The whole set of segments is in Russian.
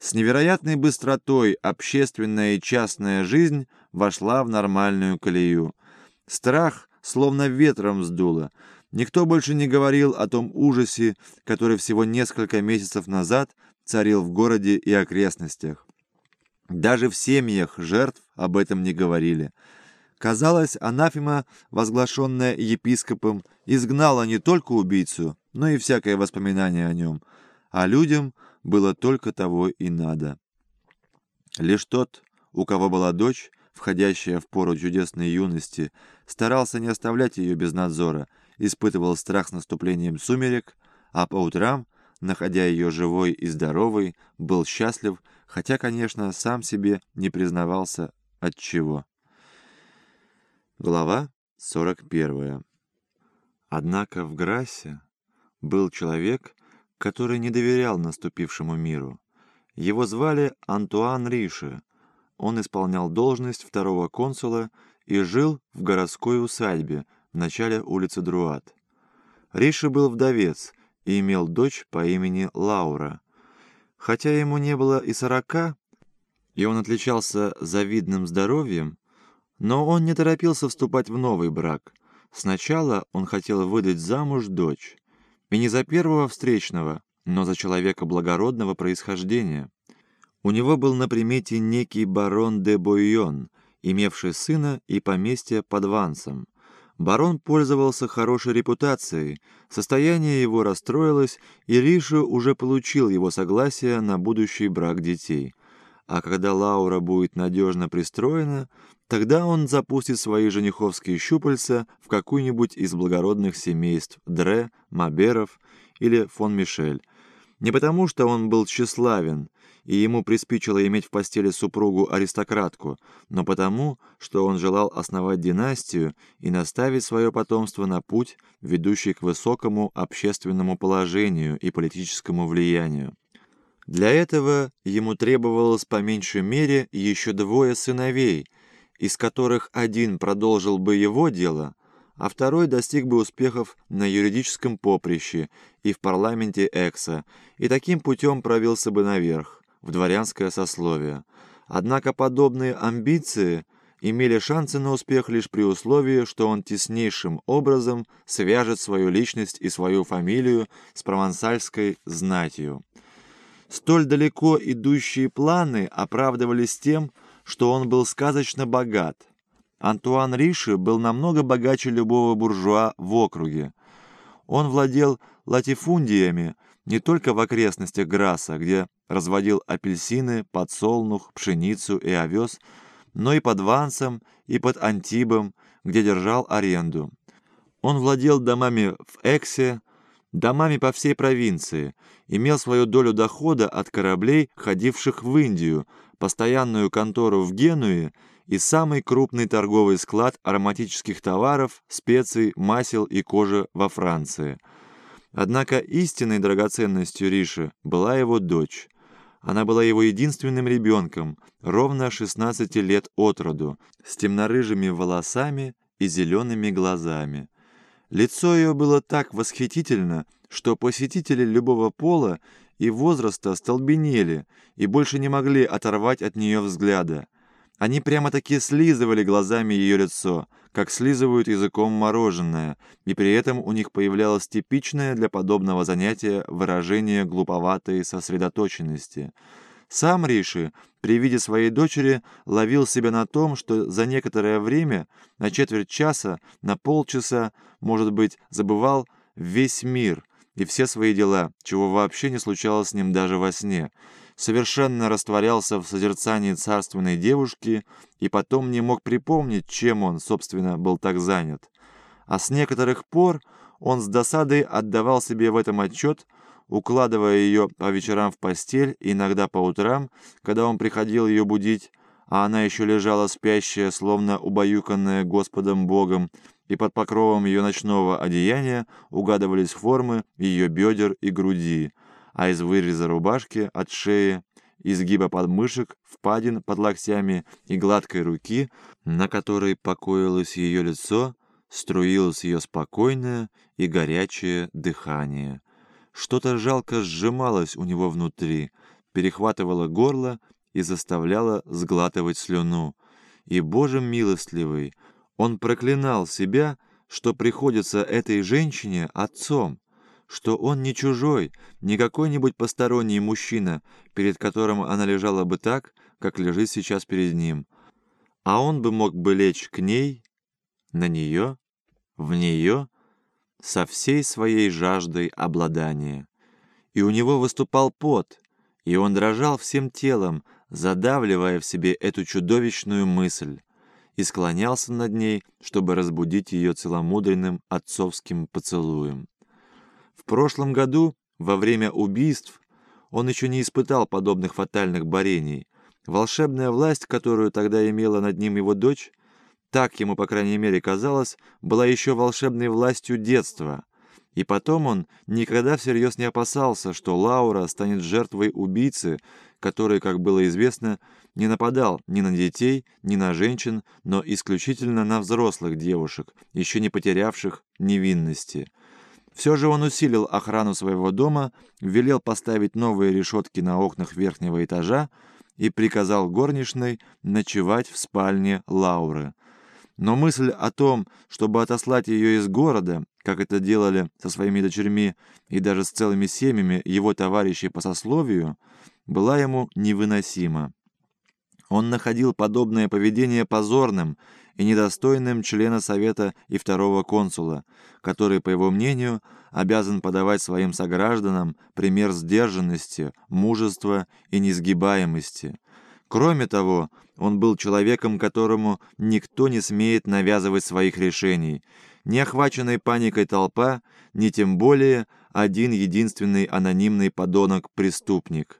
С невероятной быстротой общественная и частная жизнь вошла в нормальную колею. Страх словно ветром сдуло. Никто больше не говорил о том ужасе, который всего несколько месяцев назад царил в городе и окрестностях. Даже в семьях жертв об этом не говорили. Казалось, анафема, возглашенная епископом, изгнала не только убийцу, но и всякое воспоминание о нем, а людям было только того и надо. Лишь тот, у кого была дочь, входящая в пору чудесной юности, старался не оставлять ее без надзора, испытывал страх с наступлением сумерек, а по утрам, находя ее живой и здоровой, был счастлив, хотя, конечно, сам себе не признавался от чего. Глава 41. Однако в Грассе был человек, который не доверял наступившему миру. Его звали Антуан Риши, он исполнял должность второго консула и жил в городской усадьбе в начале улицы Друат. Риши был вдовец и имел дочь по имени Лаура. Хотя ему не было и сорока, и он отличался завидным здоровьем, но он не торопился вступать в новый брак. Сначала он хотел выдать замуж дочь. И не за первого встречного, но за человека благородного происхождения. У него был на примете некий барон де Бойон, имевший сына и поместье под Вансом. Барон пользовался хорошей репутацией, состояние его расстроилось, и Риша уже получил его согласие на будущий брак детей. А когда Лаура будет надежно пристроена, тогда он запустит свои жениховские щупальца в какую-нибудь из благородных семейств Дре, Маберов или фон Мишель. Не потому, что он был тщеславен, и ему приспичило иметь в постели супругу-аристократку, но потому, что он желал основать династию и наставить свое потомство на путь, ведущий к высокому общественному положению и политическому влиянию. Для этого ему требовалось по меньшей мере еще двое сыновей, из которых один продолжил бы его дело, а второй достиг бы успехов на юридическом поприще и в парламенте Экса, и таким путем провелся бы наверх в дворянское сословие. Однако подобные амбиции имели шансы на успех лишь при условии, что он теснейшим образом свяжет свою личность и свою фамилию с провансальской знатью. Столь далеко идущие планы оправдывались тем, он был сказочно богат. Антуан Риши был намного богаче любого буржуа в округе. Он владел латифундиями не только в окрестностях Граса, где разводил апельсины, подсолнух, пшеницу и овес, но и под Вансом, и под Антибом, где держал аренду. Он владел домами в Эксе, домами по всей провинции, имел свою долю дохода от кораблей, ходивших в Индию, постоянную контору в Генуе и самый крупный торговый склад ароматических товаров, специй, масел и кожи во Франции. Однако истинной драгоценностью Риши была его дочь. Она была его единственным ребенком, ровно 16 лет от роду, с темнорыжими волосами и зелеными глазами. Лицо ее было так восхитительно, что посетители любого пола и возраста столбенели и больше не могли оторвать от нее взгляда. Они прямо-таки слизывали глазами ее лицо, как слизывают языком мороженое, и при этом у них появлялось типичное для подобного занятия выражение глуповатой сосредоточенности. Сам Риши при виде своей дочери ловил себя на том, что за некоторое время, на четверть часа, на полчаса, может быть, забывал весь мир и все свои дела, чего вообще не случалось с ним даже во сне — совершенно растворялся в созерцании царственной девушки и потом не мог припомнить, чем он, собственно, был так занят. А с некоторых пор он с досадой отдавал себе в этом отчет, укладывая ее по вечерам в постель и иногда по утрам, когда он приходил ее будить, а она еще лежала спящая, словно убаюканная Господом Богом, и под покровом ее ночного одеяния угадывались формы ее бедер и груди, а из выреза рубашки от шеи, изгиба подмышек, впадин под локтями и гладкой руки, на которой покоилось ее лицо, струилось ее спокойное и горячее дыхание. Что-то жалко сжималось у него внутри, перехватывала горло и заставляла сглатывать слюну. И, Боже милостливый, он проклинал себя, что приходится этой женщине отцом, что он не чужой, не какой-нибудь посторонний мужчина, перед которым она лежала бы так, как лежит сейчас перед ним. А он бы мог бы лечь к ней, на нее, в нее, со всей своей жаждой обладания. И у него выступал пот, и он дрожал всем телом, задавливая в себе эту чудовищную мысль, и склонялся над ней, чтобы разбудить ее целомудренным отцовским поцелуем. В прошлом году, во время убийств, он еще не испытал подобных фатальных борений. Волшебная власть, которую тогда имела над ним его дочь, так ему, по крайней мере, казалось, была еще волшебной властью детства. И потом он никогда всерьез не опасался, что Лаура станет жертвой убийцы, который, как было известно, не нападал ни на детей, ни на женщин, но исключительно на взрослых девушек, еще не потерявших невинности. Все же он усилил охрану своего дома, велел поставить новые решетки на окнах верхнего этажа и приказал горничной ночевать в спальне Лауры. Но мысль о том, чтобы отослать ее из города, как это делали со своими дочерьми и даже с целыми семьями его товарищей по сословию, была ему невыносима. Он находил подобное поведение позорным и недостойным члена Совета и второго консула, который, по его мнению, обязан подавать своим согражданам пример сдержанности, мужества и несгибаемости. Кроме того, он был человеком, которому никто не смеет навязывать своих решений, ни охваченной паникой толпа, ни тем более один единственный анонимный подонок-преступник.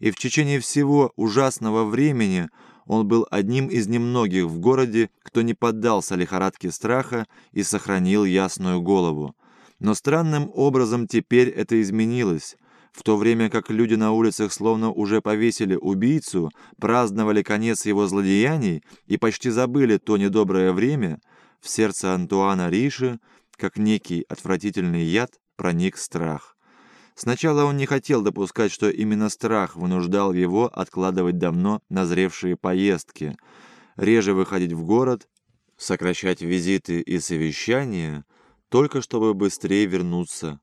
И в течение всего ужасного времени – он был одним из немногих в городе, кто не поддался лихорадке страха и сохранил ясную голову. Но странным образом теперь это изменилось. В то время как люди на улицах словно уже повесили убийцу, праздновали конец его злодеяний и почти забыли то недоброе время, в сердце Антуана Риши, как некий отвратительный яд, проник страх. Сначала он не хотел допускать, что именно страх вынуждал его откладывать давно назревшие поездки, реже выходить в город, сокращать визиты и совещания, только чтобы быстрее вернуться.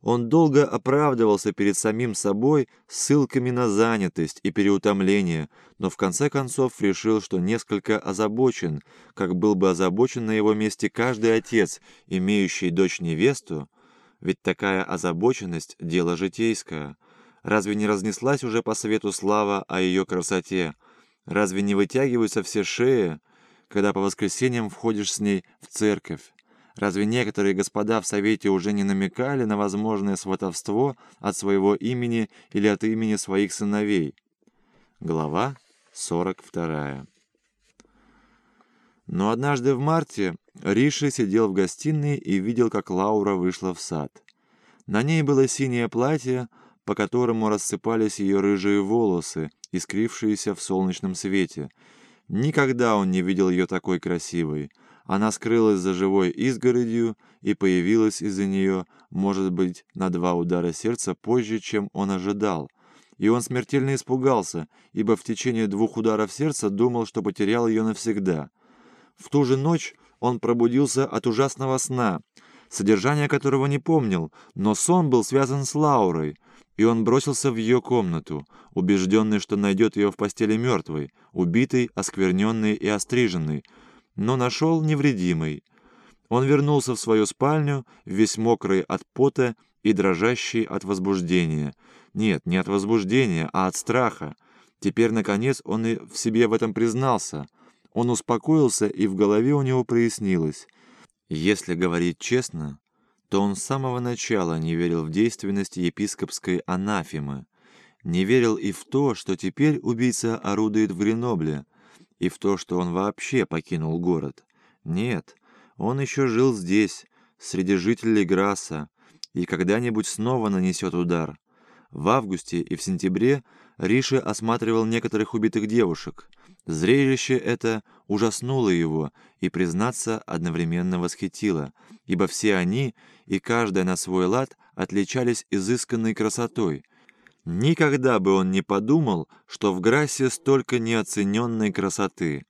Он долго оправдывался перед самим собой ссылками на занятость и переутомление, но в конце концов решил, что несколько озабочен, как был бы озабочен на его месте каждый отец, имеющий дочь-невесту, ведь такая озабоченность – дело житейское. Разве не разнеслась уже по свету слава о ее красоте? Разве не вытягиваются все шеи, когда по воскресеньям входишь с ней в церковь? Разве некоторые господа в Совете уже не намекали на возможное сватовство от своего имени или от имени своих сыновей? Глава 42 но однажды в марте Риши сидел в гостиной и видел, как Лаура вышла в сад. На ней было синее платье, по которому рассыпались ее рыжие волосы, искрившиеся в солнечном свете. Никогда он не видел ее такой красивой. Она скрылась за живой изгородью и появилась из-за нее, может быть, на два удара сердца позже, чем он ожидал. И он смертельно испугался, ибо в течение двух ударов сердца думал, что потерял ее навсегда. В ту же ночь он пробудился от ужасного сна, содержание которого не помнил, но сон был связан с Лаурой, и он бросился в ее комнату, убежденный, что найдет ее в постели мертвой, убитой, оскверненной и остриженной, но нашел невредимой. Он вернулся в свою спальню, весь мокрый от пота и дрожащий от возбуждения. Нет, не от возбуждения, а от страха. Теперь, наконец, он и в себе в этом признался — он успокоился, и в голове у него прояснилось. Если говорить честно, то он с самого начала не верил в действенность епископской анафемы, не верил и в то, что теперь убийца орудует в Гренобле, и в то, что он вообще покинул город. Нет, он еще жил здесь, среди жителей Грасса, и когда-нибудь снова нанесет удар. В августе и в сентябре Риши осматривал некоторых убитых девушек — Зрелище это ужаснуло его и, признаться, одновременно восхитило, ибо все они, и каждая на свой лад, отличались изысканной красотой. Никогда бы он не подумал, что в Грассе столько неоцененной красоты.